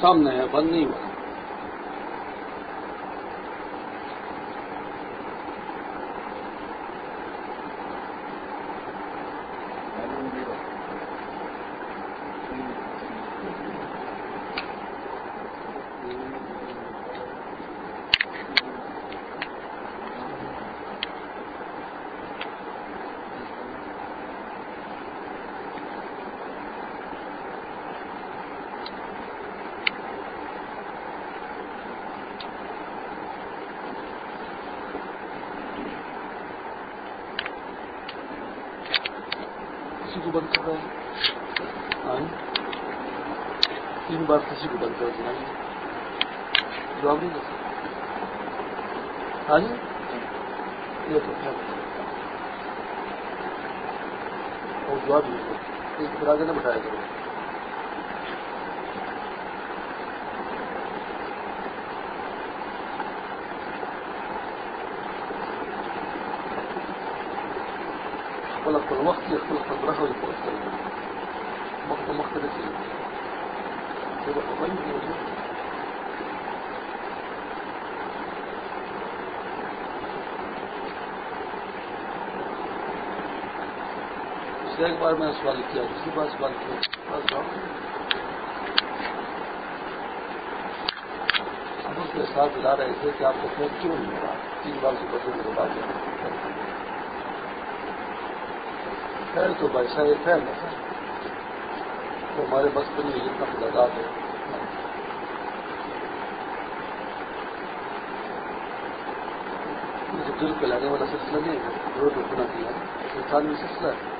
سامنے ہے بند نہیں ہوا۔ کو بند کر رہا ہے تین بار کسی کو بند کر دیا جواب نہیں دے ہاں جی تو ہے اور جواب نہیں ایک برادر نے بتایا کرو يختلط الوقت يختلط الرهو يختلط وقت مختلف يبقى قضيب يوجد اس ایک بار میں سوال کیا دوسری بار سوال کیا ہم اس کے ساتھ بلا رہے تھے کہ آپ کو فون کیوں نہیں ہوگا تین بار سے بچوں کے بعد خیر تو بھائی صاحب یہ خیر ہے۔ تو ہمارے بس پر نہیں جتنا ملاقات ہے دل پہ لانے والا سلسلہ نہیں ہے روڈ رکنا کیا انسان میں سلسلہ ہے۔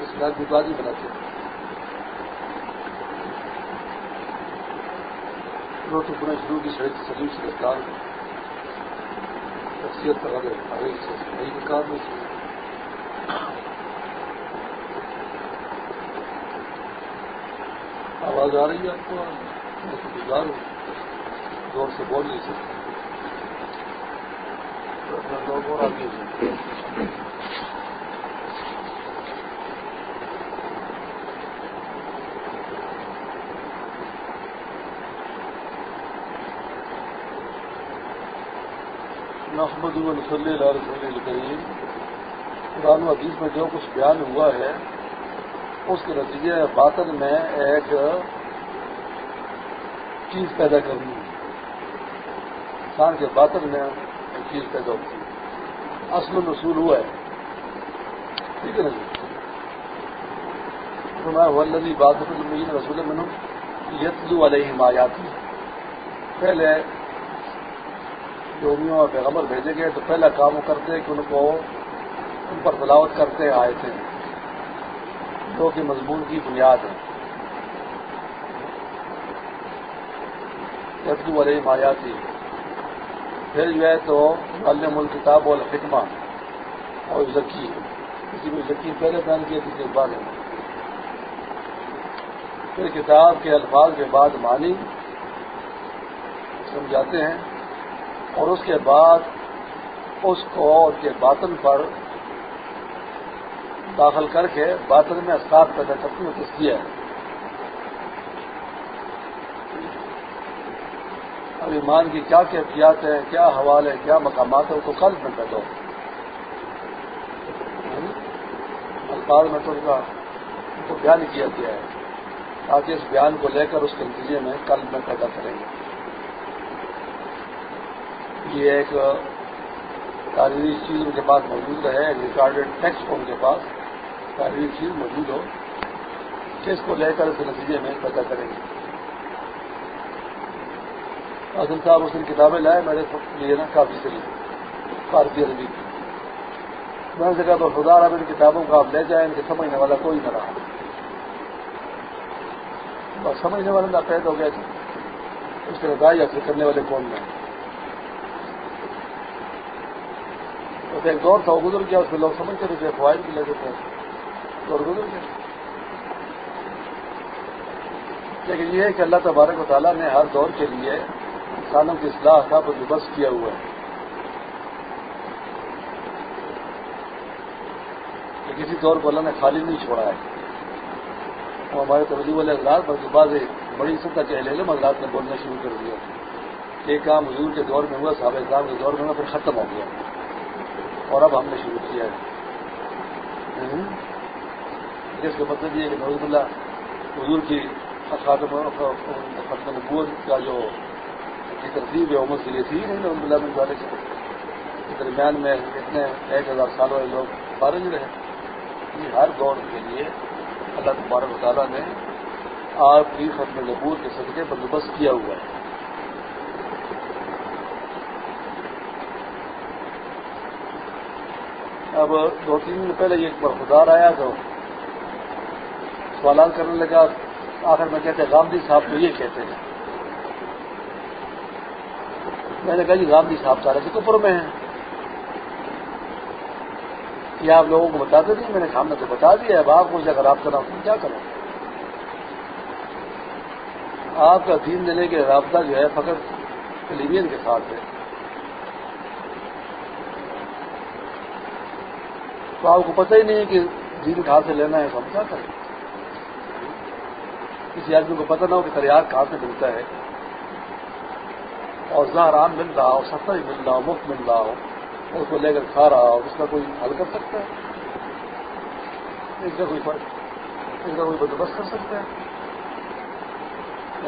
اس بات کی بات ہی بناتے ہیں۔ تو پورا شروع کی شہید سبھی سے رفتار شخصیت پر اگر ہر سے نئی کار میں آواز آ رہی ہے آپ کو گزار ہوں زور سے بول نہیں سکتے لوگ اور آگے محمد صلی اللہ علیہ الکریم۔ قرآن و حدیث میں جو کچھ بیان ہوا ہے، اس کے نتیجے باطن میں ایک چیز پیدا کرنی ہے انسان کے باطن میں ایک چیز پیدا ہوتی ہے۔ اصل نصول ہوا ہے۔ ٹھیک ہے نا جی؟ میں ولدی بات رسول منو یتلو علیہ مایاتی پہلے رومیوں اور پیغمبر بھیجے گئے تو پہلا کام وہ کرتے کہ ان کو ان پر تلاوت کرتے آئے تھے جو کہ مضمون کی بنیاد ہے یدو والے مایا تھی پھر جو ہے تو علم الکتاب والحکمہ اور ذکی کسی کو ذکی پہلے بیان کیا، کسی بعد۔ میں پھر کتاب کے الفاظ کے بعد مانی سمجھاتے ہیں اور اس کے بعد اس کو اس کے باطن پر داخل کر کے باطن میں اسکار پیدا کرتی ہیں کس کیا ہے اب ایمان کی کیا کیفیات ہیں کیا حوالے کیا مقامات ہیں وہ تو کل میں پیدا ہو الفاظ میں تو ان کا بیان کیا گیا ہے۔ تاکہ اس بیان کو لے کر اس کے نتیجے میں قلب میں پیدا کریں گے۔ یہ ایک تاریخی چیز ان کے پاس موجود رہے ایک ریکارڈیڈ ٹیکسٹ ان کے پاس۔ تاریخی چیز موجود ہو۔ کہ اس کو لے کر اس نتیجے میں پیدا کریں گے۔ حاصل صاحب اس دن کتابیں لائے میرے لیے نا، کافی سے فارسی عربی کی۔ میں نے کہا تو خدا اب ان کتابوں کو آپ لے جائیں، ان کے سمجھنے والا کوئی نہ رہا۔ بس سمجھنے والا نہ پیدا ہو گیا تھا اس کے رضائی حاصل کرنے والے کون میں بس ایک دور تھا، وہ گزر گیا، اس میں لوگ سمجھتے تھے فوائد بھی لگے تھے دور گزر گیا۔ لیکن یہ ہے کہ اللہ تبارک و تعالیٰ نے ہر دور کے لیے انسانوں کی اصلاح کا بندوبست کیا ہوا ہے۔ کسی طور پر اللہ نے خالی نہیں چھوڑا ہے۔ اور ہمارے توجہ والے حضرات پر بعض بڑی سطح کے اہل حضرات نے بولنا شروع کر دیا۔ ایک کام حضور کے دور میں ہوا، صحابہ اظہار کے دور میں ہوا، پھر ختم ہو گیا۔ اور اب ہم نے شروع کیا ہے۔ جس کا مطلب یہ ہے کہ نوز اللہ حضور کی خاتم نبوت کا جو ترتیب ہے عمر کے لیے تھی نہیں نوز اللہ میں والے کے درمیان میں اتنے ایک ہزار سال والے لوگ فارغ رہے۔ یہ ہر دور کے لیے اللہ تبارک تعالیٰ نے آپ کی ختم نبور کے صدقے بندوبست کیا ہوا ہے۔ اب دو تین دن پہلے یہ ایک برفدار آیا تو سوالات کرنے لگا، آخر میں کہتے ہیں، گاندھی صاحب تو یہ کہتے ہیں۔ میں نے کہا جی گاندھی جی صاحب سارے جی کے کپر میں ہیں۔ یہ آپ لوگوں کو بتاتے تھے، میں نے سامنے سے بتا دیا، اب آپ کو اگر آپ کرنا کیا کریں۔ آپ کا دین دینے کے رابطہ جو ہے، فقط لیبین کے ساتھ ہے۔ تو آپ کو پتہ ہی نہیں کہ دین کہاں سے لینا ہے، تو ہم کیا کریں؟ کسی آدمی کو پتہ نہ ہو کہ تریار کہاں سے ملتا ہے۔ اور زہران مل رہا ہو سستا مل رہا ہو، مفت مل رہا ہو، اس کو لے کر کھا رہا اور اس کا کوئی حل کر سکتا ہے؟ اس کا کوئی اس کا کوئی بندوبست کر سکتا ہے؟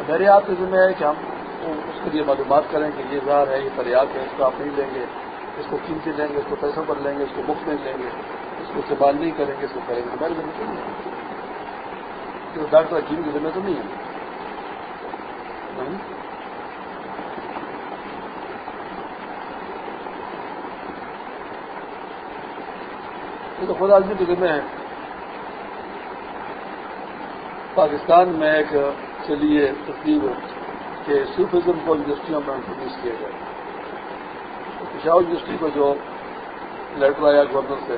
میرے آپ کے ذمہ ہے کہ ہم اس کے لیے معلومات کریں کہ یہ زہر ہے، یہ تریاق ہے، اس کو آپ نہیں لیں گے، اس کو قیمتی لیں گے، اس کو پیسوں پر لیں گے، اس کو مفت میں لیں گے، اس کو استعمال نہیں کریں گے، اس کو کریں گے۔ ہمارے ذمہ تو نہیں ہے۔ ڈاکٹر حکیم کی ذمہ تو نہیں ہے۔ یہ تو خود آدمی جی کے ذمہ ہے پاکستان میں ایک چلیے تقریب کہ صوفزم کو یونیورسٹیوں میں انٹروڈیوس کیا جائے۔ پشاور یونیورسٹی کو جو لیٹر آیا گورنر سے،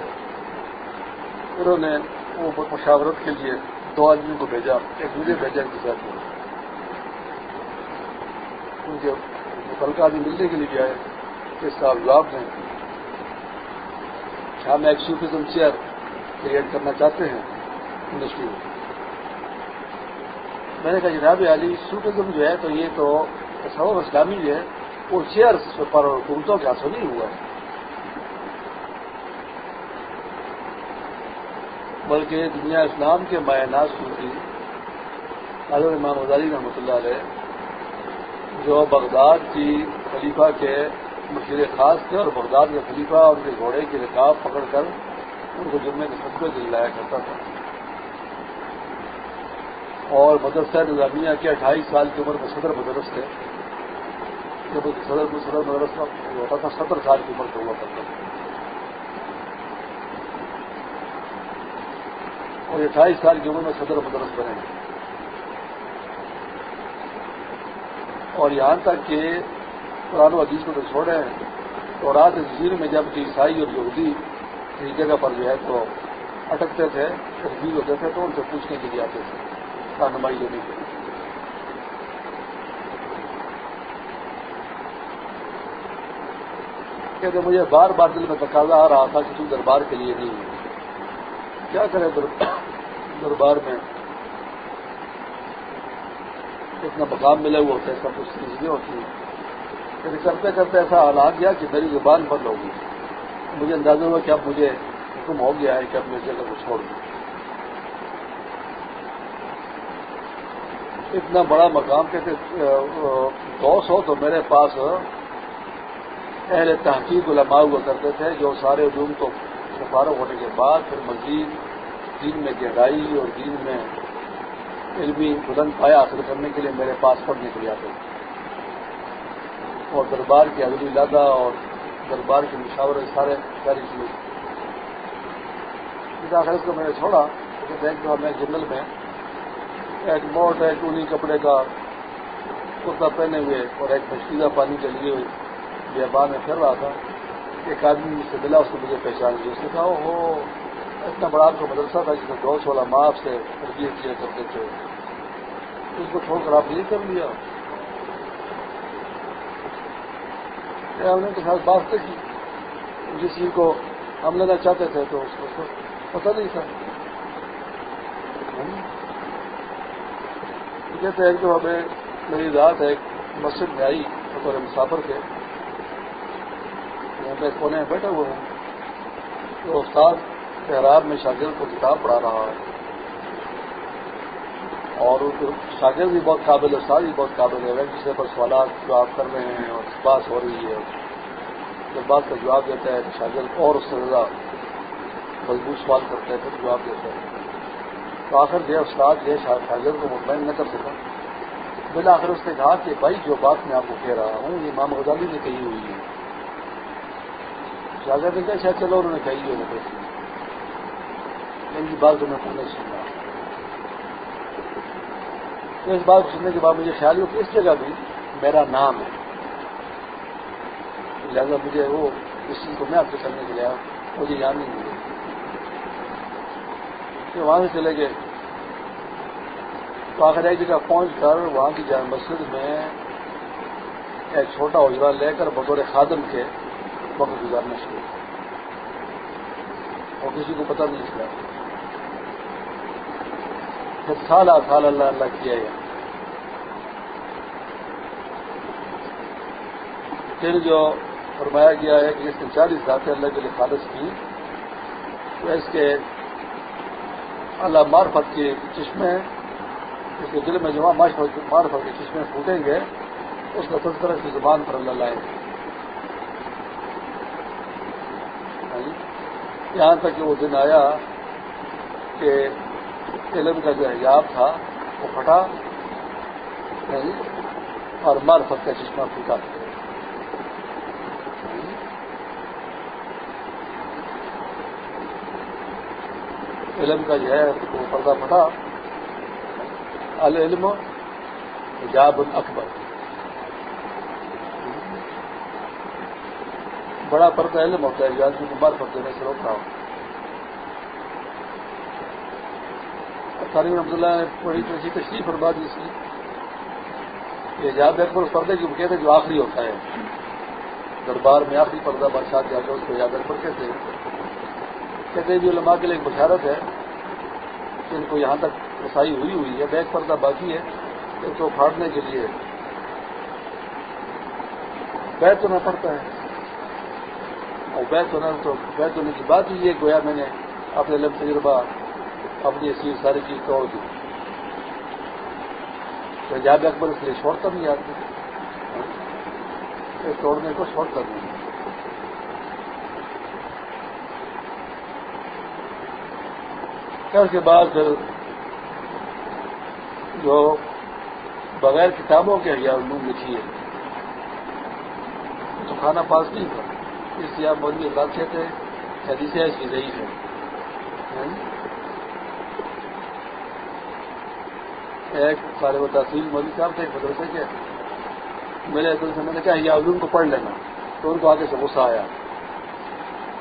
انہوں نے وہ مشاورت کے لیے دو آدمی کو بھیجا، ایک مجھے بھیجا ان کے ساتھ ان کے متعلقہ آدمی ملنے کے لیے بھی آئے، اس کا جواب دیں۔ ہم ایک سوفزم چیئر کریٹ کرنا چاہتے ہیں انڈسٹری میں۔ میں نے کہا جی جناب علی سوفزم جو ہے تو یہ تو سبب اسلامی جو ہے وہ چیئر پر حکومتوں کے حاصل نہیں ہوا۔ ہے بلکہ دنیا اسلام کے مایہ صوفی حضرت امام وزاری رحمۃ اللہ علیہ جو بغداد کی خلیفہ کے مشیر خاص تھے اور بغداد کے خلیفہ اور ان کے گھوڑے کی رکاب پکڑ کر ان کو جمعے کے سب دل لایا کرتا تھا۔ اور مدرسہ نظامیہ کے اٹھائیس سال کی عمر میں صدر مدرس تھے۔ جب صدر صدر مدرس ہوتا تھا، ستر سال کی عمر کا ہوا کرتا تھا۔ اور اٹھائیس سال کی عمر میں صدر مدرس بنے۔ اور یہاں تک کہ قرآن و حدیث کو تو چھوڑے ہیں، تو رات جزیر میں جب عیسائی اور یہودی کی جگہ پر جو ہے تو اٹکتے تھے تجویز ہوتے تھے، تو ان سے پوچھنے کے لیے آتے تھے، رہنمائی لینے کے لیے۔ کہتے مجھے بار بار دل میں تقاضا آ رہا تھا کہ تم دربار کے لیے نہیں۔ کیا کرے دربار میں؟ اتنا مقام ملے ہوئے ہوتے ہیں سب کچھ چیزیں ہوتی ہیں۔ پھر کرتے کرتے ایسا حالات گیا کہ میری زبان بند ہوگی مجھے اندازہ ہوا کہ اب مجھے حکم ہو گیا ہے کہ اب میں جگہ کو چھوڑ دوں۔ اتنا بڑا مقام کہتے دو سو تو میرے پاس اہل تحقیق علماء ہوا کرتے تھے، جو سارے علوم کو فارغ ہونے کے بعد پھر مزید دین میں گہرائی اور دین میں علمی بلند پایا حاصل کرنے کے لیے میرے پاس پڑھنے کے لیے آتے تھے۔ اور دربار کی اگلی لادہ اور دربار کے مشاورے سارے ساری چیزیں آخر کو میں نے چھوڑا بینک میں جنگل میں ایک موٹ ہے اونی کپڑے کا کرتا پہنے ہوئے اور ایک مشکیزہ پانی کے لیے بیابان میں پھر رہا تھا۔ ایک آدمی سے ملا، اس کو مجھے پہچان لی اس نے کہا وہ اتنا بڑا آپ کا مدرسہ تھا، جس میں دو سولہ ماہ آپ سے تربیت کیا کرتے تھے۔ اس کو چھوڑ کر آپ نہیں کر لیا۔ ہم نے تو خاص بات کی۔ جس چیز کو ہم لینا چاہتے تھے تو اس کو پتہ نہیں تھا۔ کہتے ہیں کہ ہمیں میری رات ہے مسجد میں آئی بطور مسافر کے۔ میں کونے میں بیٹھا ہوا ہوں۔ تو استاد شہراب میں شاگرد کو کتاب پڑھا رہا ہے۔ اور شاگرد بھی بہت قابل استاد بھی بہت قابل ہے۔ ایک دوسرے پر سوالات جواب کر رہے ہیں اور بات ہو رہی ہے، جب بات کا جواب دیتا ہے تو شاگرد اور اس سے زیادہ مضبوط سوال کرتا ہے پھر جواب دیتا ہے۔ تو آخر جو استاد یہ شاگرد کو مطمئن نہ کر سکا۔ بالآخر اس نے کہا کہ بھائی، جو بات میں آپ کو کہہ رہا ہوں، یہ امام غزالی نے کہی ہوئی ہے۔ شاگرد نے کہا شاید چلو، انہوں نے کہی ہے۔ یعنی ان کی بات تو میں پہلے سن رہا اس بات کو سننے کے بعد مجھے خیال ہو کہ اس جگہ بھی میرا نام ہے۔ لہٰذا مجھے وہ اس چیز کو میں آپ سے کرنے کے لیے مجھے یاد نہیں ملے وہاں سے چلے گئے۔ تو آخر ایک جگہ پہنچ کر وہاں کی جامع مسجد میں ایک چھوٹا اجرا لے کر بطور خادم کے وقت گزارنا شروع۔ اور کسی کو پتہ نہیں چلا۔ پھر سال سال اللہ اللہ کیا گیا پھر جو فرمایا گیا ہے کہ اس نے چالیس ذاتیں اللہ کے لیے خالص کی، تو اس کے اللہ معرفت کے چشمے، اس کے دل میں جمع ہاں معرفت کے چشمے پھوٹیں گے، اس کا تذکرہ کی زبان پر اللہ لائے۔ گے یہاں تک کہ وہ دن آیا کہ علم کا جو حجاب تھا، وہ پھٹا۔ یعنی اور معرفت کا چشمہ پھوٹا۔ علم کا جو ہے، وہ پردہ پھٹا۔ العلم حجاب اکبر۔ بڑا پردہ علم ہوتا ہے، جو آدمی کو مار دینے سے روک رہا تعلیم عبداللہ نے بڑی ایسی تشریف اور بات اس کی حجاب اکبر پردے کی کہتے جو آخری ہوتا ہے۔ دربار میں آخری پردہ بادشاہ کے اس کو حجاب اکبر کہتے ہیں کہتے ہیں جو علماء کے لیے ایک بشارت ہے کہ ان کو یہاں تک رسائی ہوئی ہوئی ہے، بیک پردہ باقی ہے اس کو پھاڑنے کے لیے۔ بیت ہونا پڑتا ہے اور بیت ہونا تو بیت ہونے کی بات ہی یہ گویا میں نے اپنے علم تجربہ اپنی چیز ساری چیز توڑ دی۔ جاب اکبر اس لیے چھوڑتا نہیں آدمی۔ توڑنے کو چھوڑتا نہیں۔ اس کے بعد پھر جو بغیر کتابوں کے یا علوم لکھی ہے تو کھانا پاس نہیں تھا۔ اس لیے آپ مودی بات کہتے ہیں، حدیث اس کی ضعیف ہے۔ ایک سارے و تحصیل مودی صاحب تھے ایک مدرسے کے۔ میرے دل سے میں نے کہا یہ علوم کو پڑھ لینا۔ تو ان کو آگے سے غصہ آیا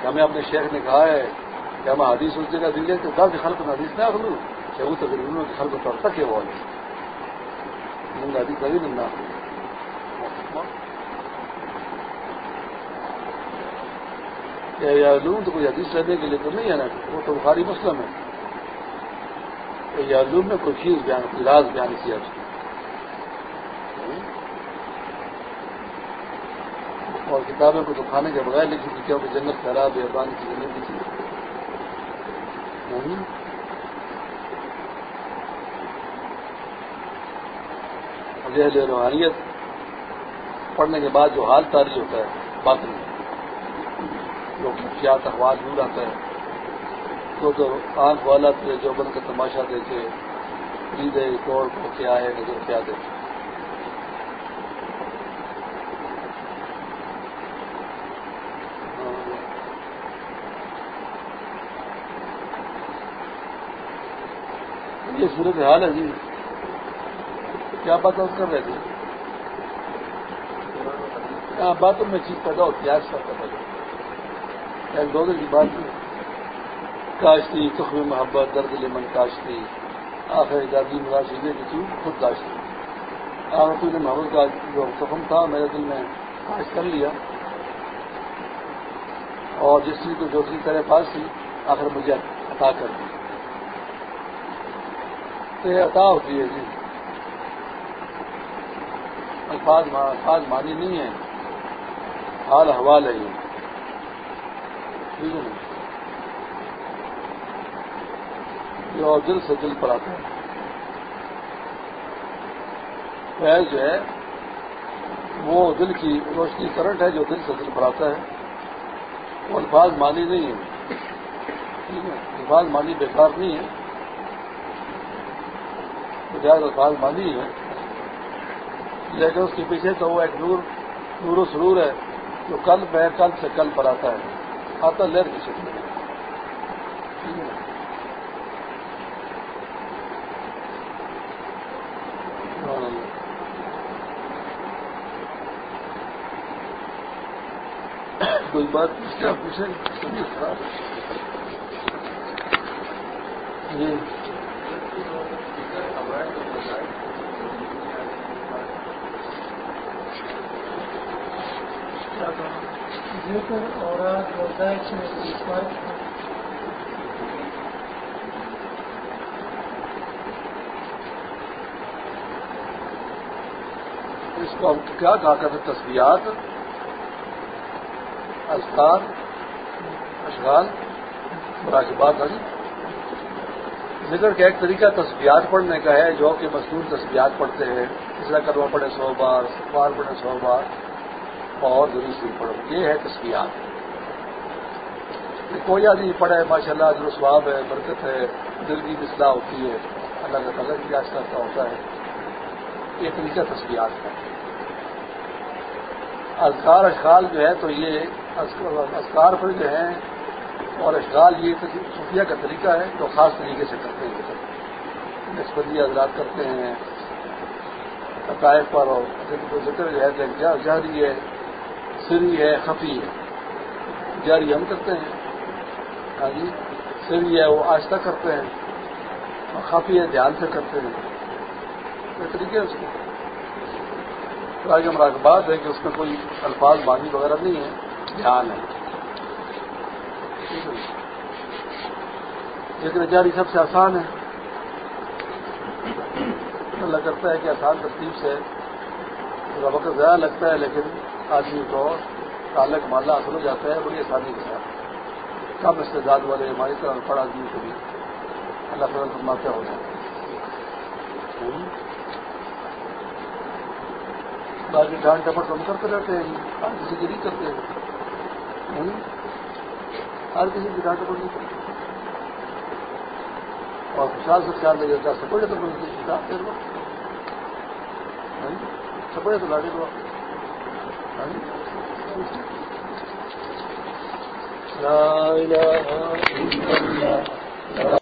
کہ ہمیں اپنے شیخ نے کہا ہے کہ ہم حدیث اس جگہ دل کہ دس خلق حدیث نہ اخلو کہ وہ تقریباً کے خلق طور تک ہے وہ حدیث ابھی نہ علوم تو کوئی حدیث لینے کے لیے تو نہیں ہے نا وہ تو بخاری مسلم ہے۔ علوم میں کوئی چیز بیان علاج بیان کیا اس کی۔ اور کتابیں کو تو کھانے کے بغیر لکھی تھی کیونکہ جنت خراب ہے پانی کی جنت لکھی جہل روحانیت۔ پڑھنے کے بعد جو حال تاری ہوتا ہے، باطن۔ میں جو خفیات اخبار دور آتا ہے۔ تو تو آنکھ والا تھے جو بن کا تماشا دیکھے خریدے توڑ کو کیا ہے نظر کیا دیکھے۔ یہ صورت حال ہے جی۔ کیا بات کر رہے تھے؟ ہاں باتوں میں چیز پیدا ہوتی ہے، آج کا پتا ایک دو دن کی بات تھی کاشتی، تخم محبت، درد لمن کاشتی، آخر دادی مراشی کی تو خود کاشتی۔ آخر نے محبت کا جو تخم تھا، میرے دل میں کاش کر لیا۔ اور جس چیز کو جو چیز تیرے پاس تھی، آخر مجھے عطا کر دی۔ تو یہ عطا ہوتی ہے جی۔ الفاظ الفاظ مانی نہیں ہے حال حوال ہے یہ ٹھیک ہے نا؟ جو دل سے دل پر آتا ہے۔ فیض جو ہے، وہ دل کی روشنی کرنٹ ہے جو دل سے دل پر آتا ہے۔ وہ الفاظ مانی نہیں ہے۔ ٹھیک ہے، الفاظ مانی بیکار نہیں ہے۔ جائز الفاظ مانی ہے لیکن اس کے پیچھے تو وہ ایک نور نور و سرور ہے جو کل میں کل سے کل پر آتا ہے۔ آتا لہر کی شکل۔ میں کوئی بات کیا پوچھیں خراب جی۔ اس کو ہم کیا کہا کرتے تصویرات استار اشغال، مراقبات ہاں جی۔ والی ذکر کا ایک طریقہ تصویرات پڑھنے کا ہے، جو کہ مصنوع تصویرات پڑھتے ہیں۔ اس طرح کروا پڑے سو بار بار پڑھے سو بار، اور ضرور سے پڑھو۔ یہ ہے تصویرات کوئی آدمی پڑھے ماشاء اللہ جو سواب ہے، برکت ہے، دل کی اصلاح ہوتی ہے، اللہ کا تعالیٰ کی آج کرتا ہوتا ہے۔ یہ طریقہ تصویرات کا اذکار، اشغال جو ہے تو یہ اذکار پر جو ہے اور اشغال یہ صوفیہ کا طریقہ ہے جو خاص طریقے سے کرتے ہیں۔ نسبتی حضرات کرتے ہیں۔ عقائد پر اور ذکر جو ہے۔ جہری ہے، سری ہے، خفی ہے۔ جاری ہم کرتے ہیں۔ ہاں جی سری ہے، وہ آہستہ کرتے ہیں۔ اور خفی ہے، دھیان سے کرتے ہیں۔ یہ طریقے اس کو آگے ہمارا بات ہے کہ اس میں کوئی الفاظ بازی وغیرہ نہیں ہے دھیان ہے۔ لیکن جاری سب سے آسان ہے۔ اللہ کرتا ہے کہ آسان ترتیب سے تھوڑا وقت زیادہ لگتا ہے، لیکن آدمی کو تعلق، مالا حاصل ہو جاتا ہے، بڑی آسانی کے ساتھ۔ کم استعداد والے ہماری طرح پڑھ آدمی کو بھی اللہ تعالیٰ فرماتے ہو جاتا ہے باقی ڈانٹ ٹپٹ ہم کرتے رہتے ہیں کسی کی نہیں کرتے ہیں ہر کسی کی ڈاکٹر کو نہیں کرتے اور خوشحال سے خیال لے جاتا سپورٹ تو بولتے کتاب دے دو سپورٹ تو لاڈے ہاں جی؟ دو ہاں جی؟ لا إله إلا الله